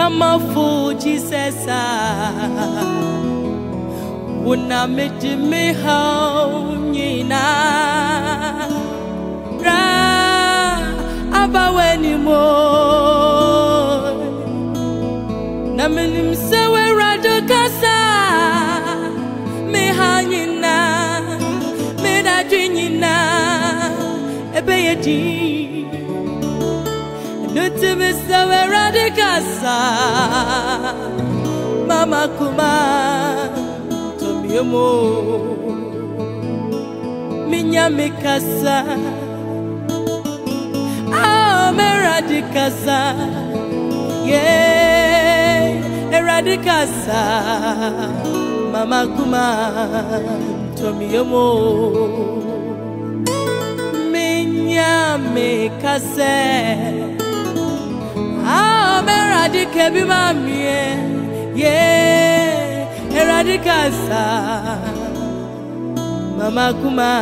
Kama fu Jesus Wuna me di me hau nyina Ra abaweni mo Na menim se Ebe ye di Nuti me se we rado kasa Mama kuma Tomiomo. Minya me kasa Ah, me radikasa. Yeah, eradicasa, mama kuma, tomiomo, minya me kase, ah, me radica bi mamie, yeah, eradicasa, mama kuma,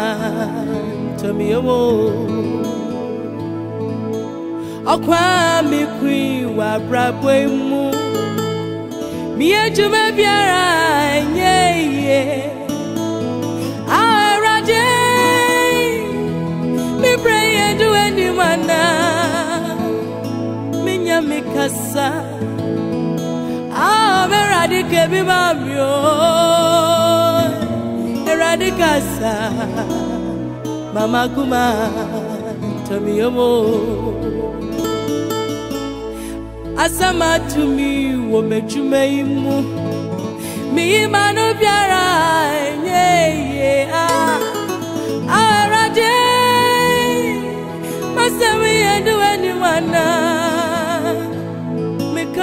tomiomo ọkwa mi kwi wa brabo mu. Mi ejuma biara mi kasa ah me radike bi ba mi o eradikasa mama kuma tomiyomo asama tumi wɔ m'adwuma yi mu meyi ma no biara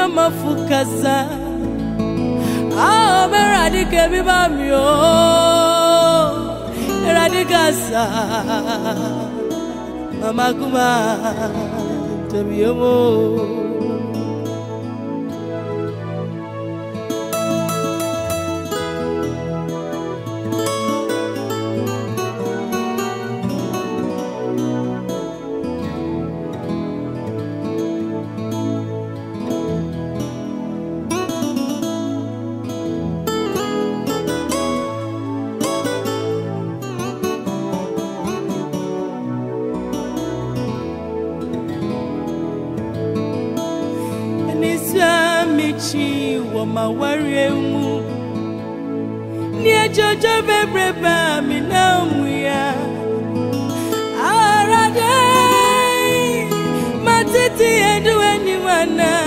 meka mafo kasa a ah, ɔbɛwurade ka bi ba me o awurade kasa mama kuma tamiyomo ma warie mu ní ẹjọjọ bẹbẹrẹ bá mi náà mú ya. Má títí ẹdún ẹni wà náà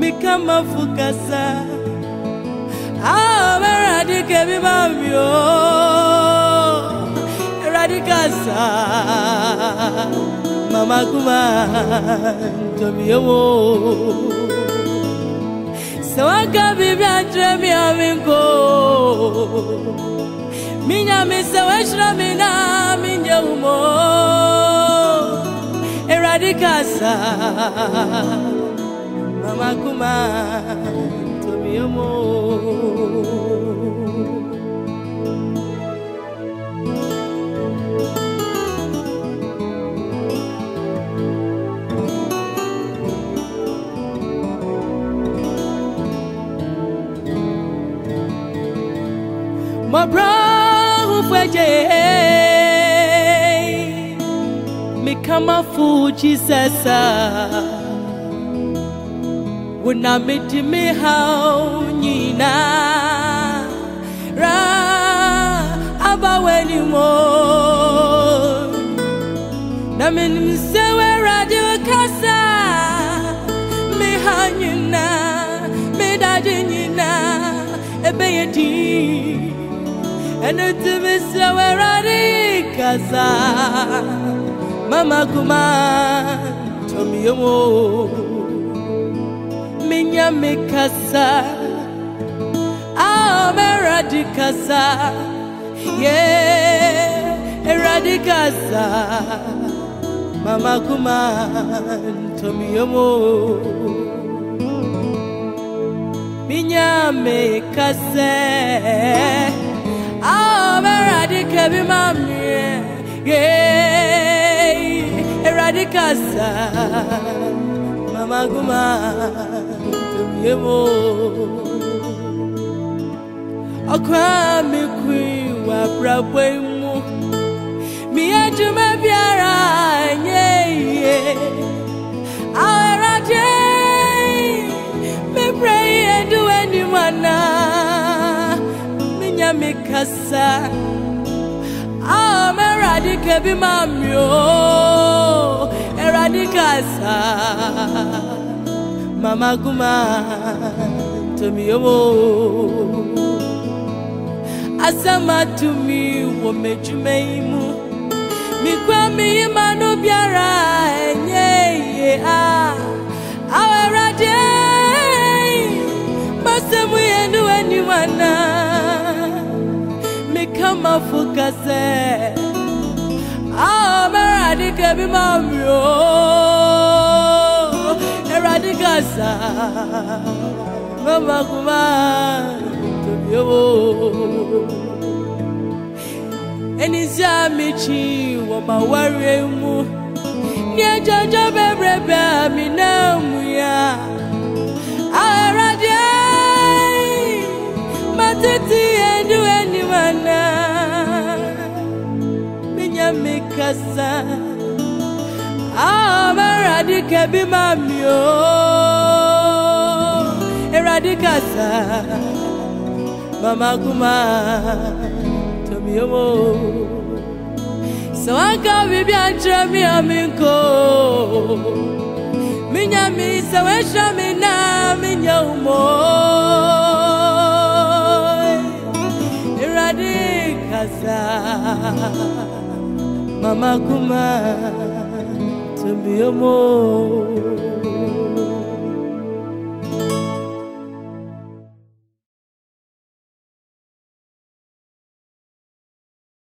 mi bá mi o. Ẹrọadé mama kuma ntomiyomo sawaka bibi akyerɛ mi aminko minya mi sɛ wahyerɛ mi na menyɛ wo mo awurade kasa mama kuma ntomiyomo Mabrahu fweje Mi kama fu Jesus Wuna miti mi hau nyina Ra abaweni mo. Na minim sewe radio kasa. Mi ha nyina where I casa Mama Kuma Tomiomo Minya me casa Ah Meradicasa Yeah Eradicasa Mama Kuma Tomiomo Minya me Eradika bi mami ye Eradika sa Mama guma ye mo Okwa mi wa brabo mu Mi ejuma me kasa. Ah, Eradi kebi mamio, Eradi kasa, Mama Guma, Tomi Omo. Asama to me, Womejumeimu, Mikwami Manu Biara, kama fukase ah meradike bi mamio eradikasa mama kuma tobio enisia michi wo. Maware mu. Ni ejojo bebrebe mi na mu ya minya mikasa amaradi kebi mamio. Eradikasa mama kuma tomiomo so anka bibi antra mi aminko. Minya mi so esha mi na minya umo. Kasa mama kuma tumbi omo